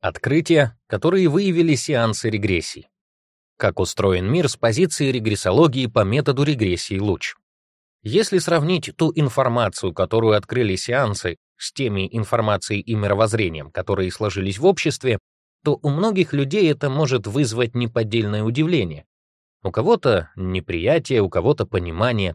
Открытия, которые выявили сеансы регрессий. Как устроен мир с позиции регрессологии по методу регрессии луч. Если сравнить ту информацию, которую открыли сеансы, с теми информацией и мировоззрением, которые сложились в обществе, то у многих людей это может вызвать неподдельное удивление. У кого-то неприятие, у кого-то понимание,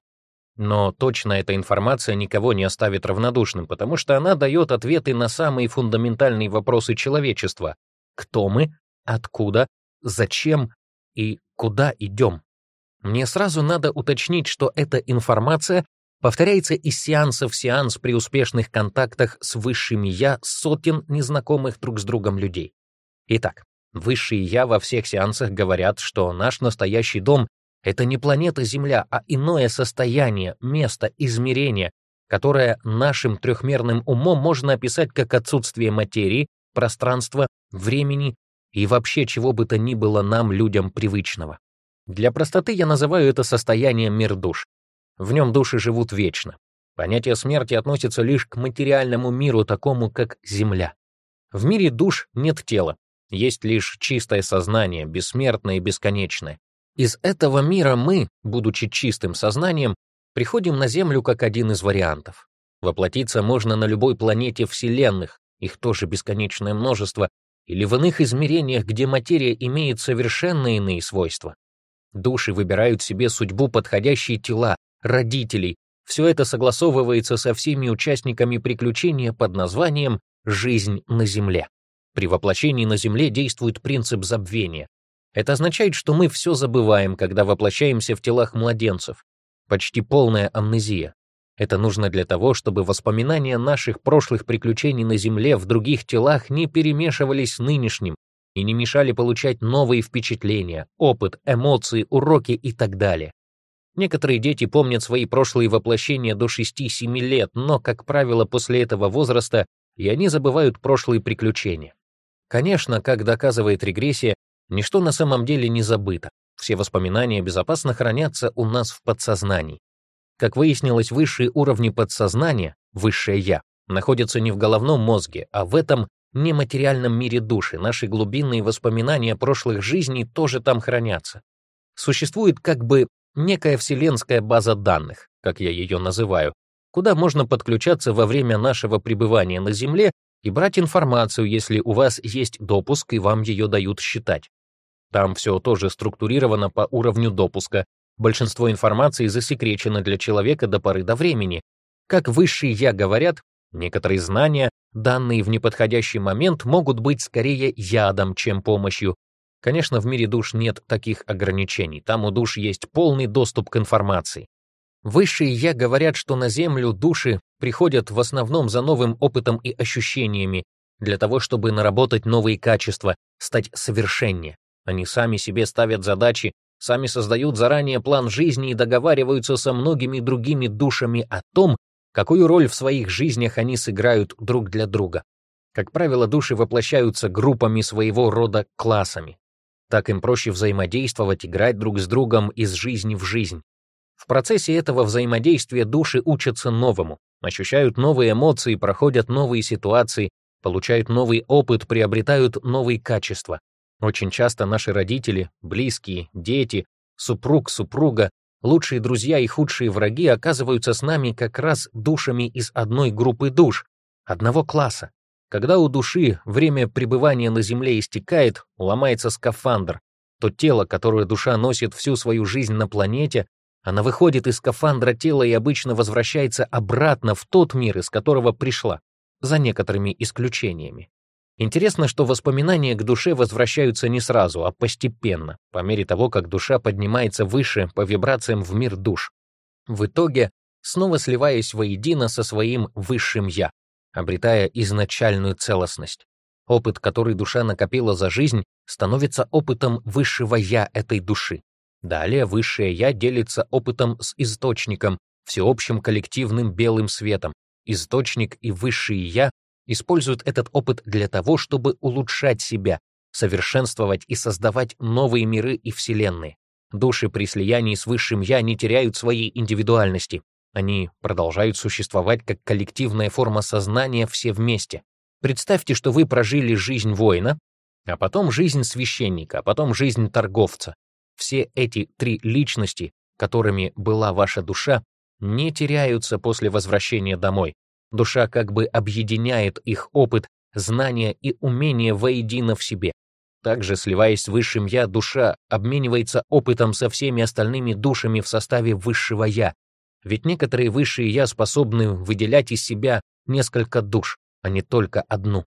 но точно эта информация никого не оставит равнодушным, потому что она дает ответы на самые фундаментальные вопросы человечества. Кто мы? Откуда? Зачем? И куда идем? Мне сразу надо уточнить, что эта информация повторяется из сеанса в сеанс при успешных контактах с высшими «я» сотен незнакомых друг с другом людей. Итак, высшие «я» во всех сеансах говорят, что наш настоящий дом это не планета Земля, а иное состояние, место, измерение, которое нашим трехмерным умом можно описать как отсутствие материи, пространства, времени и вообще чего бы то ни было нам, людям, привычного. Для простоты я называю это состояние мир душ. В нем души живут вечно. Понятие смерти относится лишь к материальному миру, такому как Земля. В мире душ нет тела, есть лишь чистое сознание, бессмертное и бесконечное. Из этого мира мы, будучи чистым сознанием, приходим на Землю как один из вариантов. Воплотиться можно на любой планете Вселенных, их тоже бесконечное множество, или в иных измерениях, где материя имеет совершенно иные свойства. Души выбирают себе судьбу подходящие тела, родителей. Все это согласовывается со всеми участниками приключения под названием «Жизнь на Земле». При воплощении на Земле действует принцип забвения. Это означает, что мы все забываем, когда воплощаемся в телах младенцев. Почти полная амнезия. Это нужно для того, чтобы воспоминания наших прошлых приключений на Земле в других телах не перемешивались с нынешним и не мешали получать новые впечатления, опыт, эмоции, уроки и так далее. Некоторые дети помнят свои прошлые воплощения до 6-7 лет, но, как правило, после этого возраста и они забывают прошлые приключения. Конечно, как доказывает регрессия, Ничто на самом деле не забыто. Все воспоминания безопасно хранятся у нас в подсознании. Как выяснилось, высшие уровни подсознания, высшее «я», находятся не в головном мозге, а в этом нематериальном мире души. Наши глубинные воспоминания прошлых жизней тоже там хранятся. Существует как бы некая вселенская база данных, как я ее называю, куда можно подключаться во время нашего пребывания на Земле и брать информацию, если у вас есть допуск и вам ее дают считать. Там все тоже структурировано по уровню допуска. Большинство информации засекречено для человека до поры до времени. Как высшие «я» говорят, некоторые знания, данные в неподходящий момент, могут быть скорее ядом, чем помощью. Конечно, в мире душ нет таких ограничений. Там у душ есть полный доступ к информации. Высшие «я» говорят, что на Землю души приходят в основном за новым опытом и ощущениями, для того, чтобы наработать новые качества, стать совершеннее. Они сами себе ставят задачи, сами создают заранее план жизни и договариваются со многими другими душами о том, какую роль в своих жизнях они сыграют друг для друга. Как правило, души воплощаются группами своего рода классами. Так им проще взаимодействовать, играть друг с другом из жизни в жизнь. В процессе этого взаимодействия души учатся новому, ощущают новые эмоции, проходят новые ситуации, получают новый опыт, приобретают новые качества. Очень часто наши родители, близкие, дети, супруг, супруга, лучшие друзья и худшие враги оказываются с нами как раз душами из одной группы душ, одного класса. Когда у души время пребывания на Земле истекает, ломается скафандр, то тело, которое душа носит всю свою жизнь на планете, она выходит из скафандра тела и обычно возвращается обратно в тот мир, из которого пришла, за некоторыми исключениями. Интересно, что воспоминания к душе возвращаются не сразу, а постепенно, по мере того, как душа поднимается выше по вибрациям в мир душ. В итоге, снова сливаясь воедино со своим высшим «я», обретая изначальную целостность. Опыт, который душа накопила за жизнь, становится опытом высшего «я» этой души. Далее Высшее Я делится опытом с источником, всеобщим коллективным белым светом. Источник и Высшее Я используют этот опыт для того, чтобы улучшать себя, совершенствовать и создавать новые миры и вселенные. Души при слиянии с Высшим Я не теряют своей индивидуальности. Они продолжают существовать как коллективная форма сознания все вместе. Представьте, что вы прожили жизнь воина, а потом жизнь священника, а потом жизнь торговца. Все эти три личности, которыми была ваша душа, не теряются после возвращения домой. Душа как бы объединяет их опыт, знания и умения воедино в себе. Также, сливаясь с высшим «я», душа обменивается опытом со всеми остальными душами в составе высшего «я». Ведь некоторые высшие «я» способны выделять из себя несколько душ, а не только одну.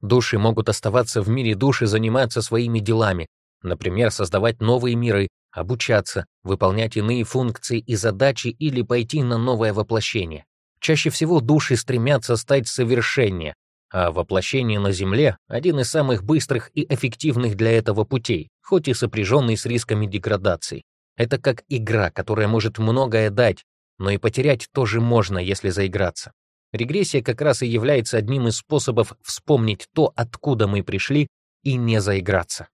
Души могут оставаться в мире души, заниматься своими делами, например, создавать новые миры, обучаться, выполнять иные функции и задачи или пойти на новое воплощение. Чаще всего души стремятся стать совершеннее, а воплощение на Земле — один из самых быстрых и эффективных для этого путей, хоть и сопряженный с рисками деградации. Это как игра, которая может многое дать, но и потерять тоже можно, если заиграться. Регрессия как раз и является одним из способов вспомнить то, откуда мы пришли, и не заиграться.